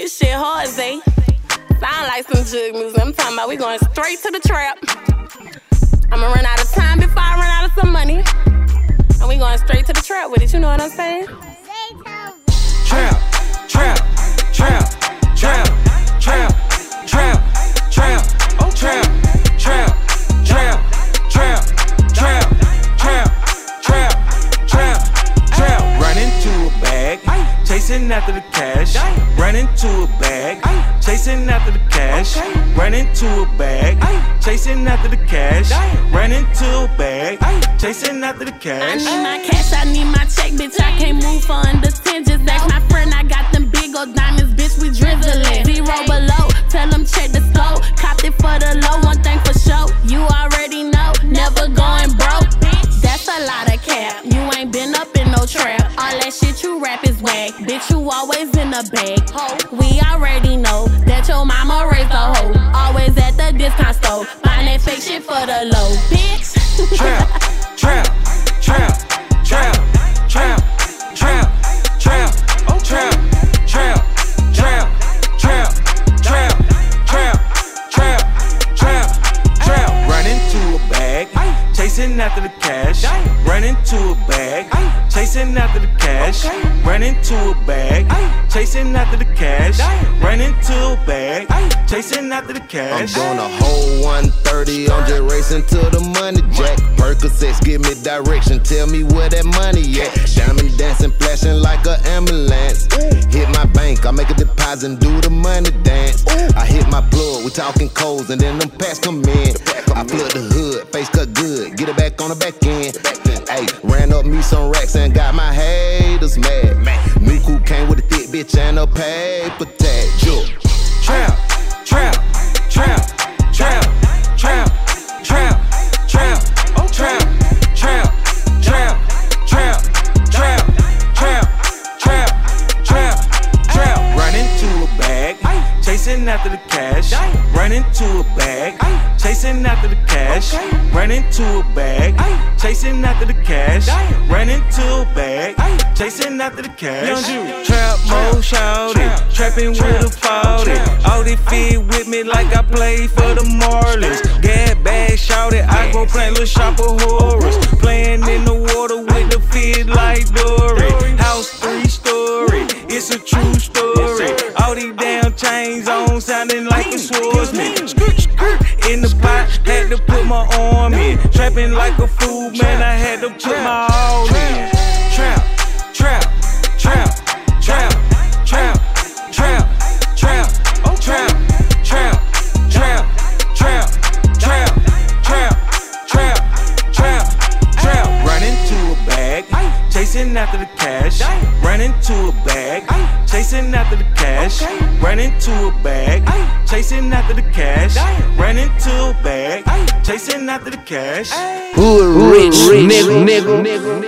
This shit hard, Zay. Sound like some jug music. I'm talking about we going straight to the trap. I'ma run out of time before I run out of some money. And we going straight to the trap with it, you know what I'm saying? Chasing after the cash. Run into a bag, chasing after the cash. Run into a bag, chasing after the cash. Run into a bag, chasing after the cash. I need my cash, I need my check, bitch. I can't move for under 10. Just ask my friend, I got them rap is whack. Bitch, you always in the bag. We already know that your mama raised a hoe. Always at the discount store. Find that fake shit for the low. Chasing after the cash. Run into a bag, chasing after the cash. Run into a bag, chasing after the cash. Run into a bag, chasing after the cash. I'm cash. doing a whole 130, I'm just racing to the money jack. Percocets, give me direction, tell me where that money at. Diamond dancing, flashing like an ambulance. Hit my bank, I make a deposit and do we and then them packs come in. I flood the hood, face cut good, get it back on the back end. Hey, ran up me some racks and got my haters mad. New coupe came with a thick bitch and a paper chasing after the cash. Run into a bag, chasing after the cash. Run into a bag, chasing after the cash. Run into a bag, chasing after the cash. Trap mode, shout it, trapping with a 40. All they fit with me like I play for the Marlins. Gad bag, shout it, I go play little shopper horrors. Playing in the water with the feed like Dory. Chains on, sounding like a swordsman. In the pot, had to put my arm in. Trapping like a fool, man, I had to put my all in. Trap, trap, trap, trap, trap, trap, trap, oh trap, trap, trap, trap, trap, trap, trap, trap, trap. Run into a bag, chasing after the cash. Run into a bag, chasing after the cash. Run into a bag, chasing after the cash. Run into a bag, chasing after the cash. Hood rich, nigga, nigga.